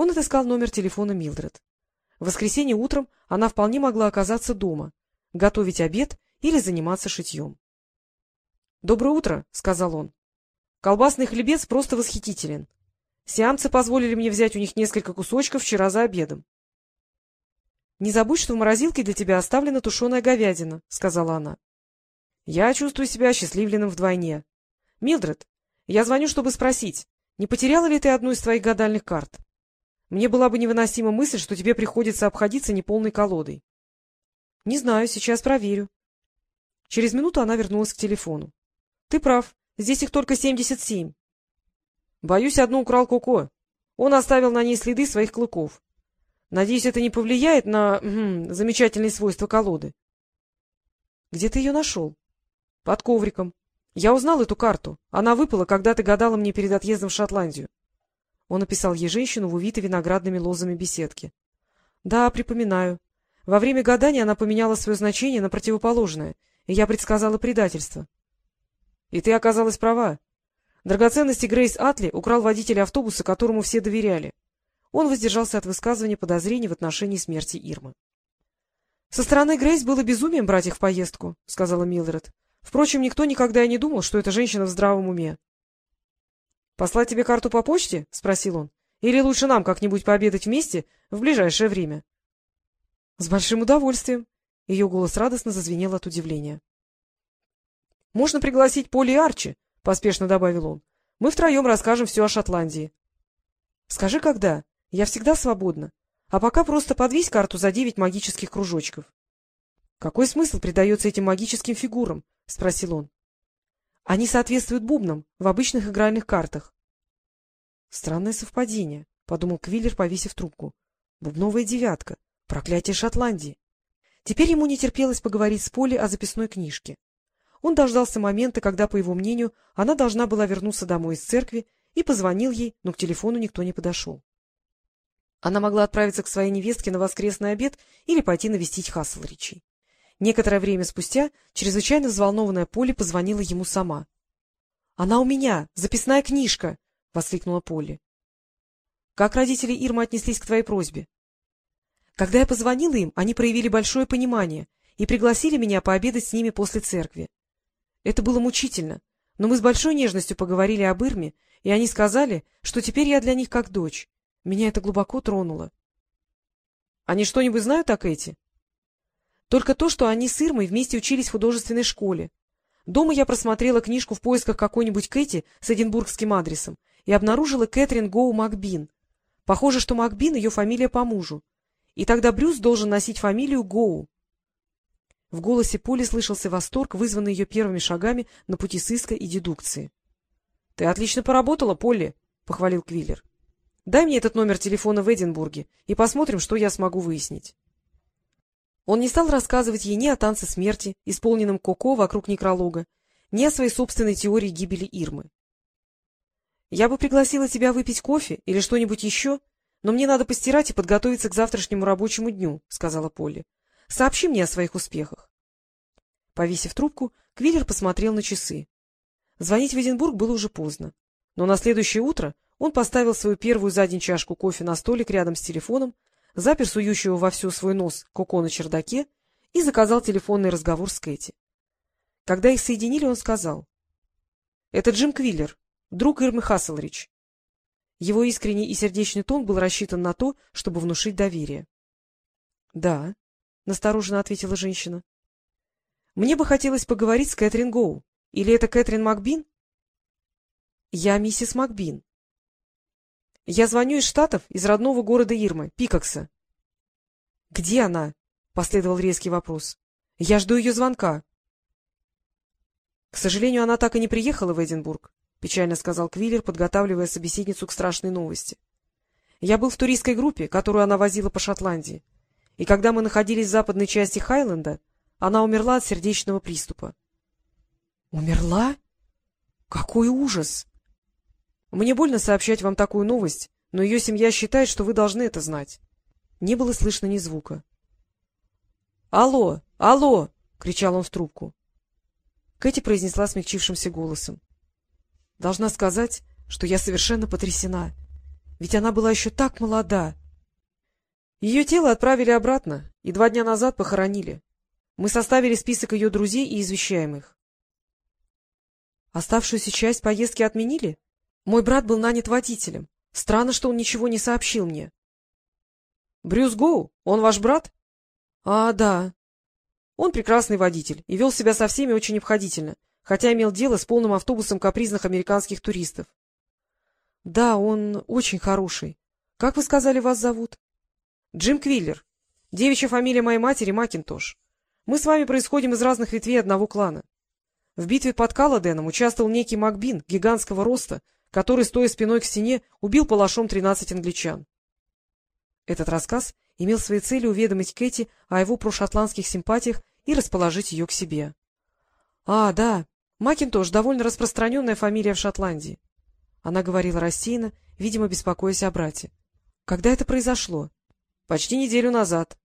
Он отыскал номер телефона Милдред. В воскресенье утром она вполне могла оказаться дома, готовить обед или заниматься шитьем. — Доброе утро, — сказал он. — Колбасный хлебец просто восхитителен. Сиамцы позволили мне взять у них несколько кусочков вчера за обедом. — Не забудь, что в морозилке для тебя оставлена тушеная говядина, — сказала она. — Я чувствую себя счастливленным вдвойне. — Милдред, я звоню, чтобы спросить, не потеряла ли ты одну из твоих гадальных карт? Мне была бы невыносима мысль, что тебе приходится обходиться неполной колодой. — Не знаю, сейчас проверю. Через минуту она вернулась к телефону. — Ты прав, здесь их только семьдесят семь. — Боюсь, одну украл Коко. Он оставил на ней следы своих клыков. Надеюсь, это не повлияет на м замечательные свойства колоды. — Где ты ее нашел? — Под ковриком. Я узнал эту карту. Она выпала, когда ты гадала мне перед отъездом в Шотландию. Он описал ей женщину в увитой виноградными лозами беседки. — Да, припоминаю. Во время гадания она поменяла свое значение на противоположное, и я предсказала предательство. — И ты оказалась права. Драгоценности Грейс Атли украл водитель автобуса, которому все доверяли. Он воздержался от высказывания подозрений в отношении смерти Ирмы. — Со стороны Грейс было безумием брать их в поездку, — сказала Милдред. Впрочем, никто никогда и не думал, что эта женщина в здравом уме. — Послать тебе карту по почте? — спросил он. — Или лучше нам как-нибудь пообедать вместе в ближайшее время? — С большим удовольствием. Ее голос радостно зазвенел от удивления. — Можно пригласить Поли и Арчи, — поспешно добавил он. — Мы втроем расскажем все о Шотландии. — Скажи, когда? Я всегда свободна. А пока просто подвесь карту за девять магических кружочков. — Какой смысл придается этим магическим фигурам? — спросил он. — Они соответствуют бубнам в обычных игральных картах. — Странное совпадение, — подумал Квиллер, повесив трубку. — Бубновая девятка. Проклятие Шотландии. Теперь ему не терпелось поговорить с Полей о записной книжке. Он дождался момента, когда, по его мнению, она должна была вернуться домой из церкви, и позвонил ей, но к телефону никто не подошел. Она могла отправиться к своей невестке на воскресный обед или пойти навестить Хасселричей. Некоторое время спустя чрезвычайно взволнованная Полли позвонила ему сама. — Она у меня! Записная книжка! — воскликнула Полли. — Как родители Ирмы отнеслись к твоей просьбе? Когда я позвонила им, они проявили большое понимание и пригласили меня пообедать с ними после церкви. Это было мучительно, но мы с большой нежностью поговорили об Ирме, и они сказали, что теперь я для них как дочь. Меня это глубоко тронуло. — Они что-нибудь знают о Кэти? Только то, что они с Ирмой вместе учились в художественной школе. Дома я просмотрела книжку в поисках какой-нибудь Кэти с эдинбургским адресом и обнаружила Кэтрин Гоу Макбин. Похоже, что Макбин — ее фамилия по мужу. И тогда Брюс должен носить фамилию Гоу. В голосе Поли слышался восторг, вызванный ее первыми шагами на пути сыска и дедукции. — Ты отлично поработала, Полли, — похвалил Квиллер. — Дай мне этот номер телефона в Эдинбурге и посмотрим, что я смогу выяснить. Он не стал рассказывать ей ни о танце смерти, исполненном Коко вокруг некролога, ни о своей собственной теории гибели Ирмы. — Я бы пригласила тебя выпить кофе или что-нибудь еще, но мне надо постирать и подготовиться к завтрашнему рабочему дню, — сказала Полли. — Сообщи мне о своих успехах. Повесив трубку, Квиллер посмотрел на часы. Звонить в Эдинбург было уже поздно, но на следующее утро он поставил свою первую за день чашку кофе на столик рядом с телефоном, запер сующего во всю свой нос Коко на чердаке и заказал телефонный разговор с Кэти. Когда их соединили, он сказал. — Это Джим Квиллер, друг Ирмы Хасселрич. Его искренний и сердечный тон был рассчитан на то, чтобы внушить доверие. — Да, — настороженно ответила женщина. — Мне бы хотелось поговорить с Кэтрин Гоу. Или это Кэтрин Макбин? — Я миссис Макбин. — Я звоню из Штатов, из родного города Ирмы, Пикакса. — Где она? — последовал резкий вопрос. — Я жду ее звонка. — К сожалению, она так и не приехала в Эдинбург, — печально сказал Квиллер, подготавливая собеседницу к страшной новости. — Я был в туристской группе, которую она возила по Шотландии, и когда мы находились в западной части Хайленда, она умерла от сердечного приступа. — Умерла? Какой ужас! Мне больно сообщать вам такую новость, но ее семья считает, что вы должны это знать. Не было слышно ни звука. — Алло! Алло! — кричал он в трубку. Кэти произнесла смягчившимся голосом. — Должна сказать, что я совершенно потрясена. Ведь она была еще так молода. Ее тело отправили обратно и два дня назад похоронили. Мы составили список ее друзей и извещаем их. Оставшуюся часть поездки отменили? Мой брат был нанят водителем. Странно, что он ничего не сообщил мне. — Брюс Гоу? Он ваш брат? — А, да. Он прекрасный водитель и вел себя со всеми очень обходительно, хотя имел дело с полным автобусом капризных американских туристов. — Да, он очень хороший. Как вы сказали, вас зовут? — Джим Квиллер. Девичья фамилия моей матери Макинтош. Мы с вами происходим из разных ветвей одного клана. В битве под Каладеном участвовал некий Макбин, гигантского роста, который, стоя спиной к стене, убил палашом тринадцать англичан. Этот рассказ имел своей целью уведомить Кэти о его прошотландских симпатиях и расположить ее к себе. — А, да, Макинтош — довольно распространенная фамилия в Шотландии. Она говорила рассеянно, видимо, беспокоясь о брате. — Когда это произошло? — Почти неделю назад.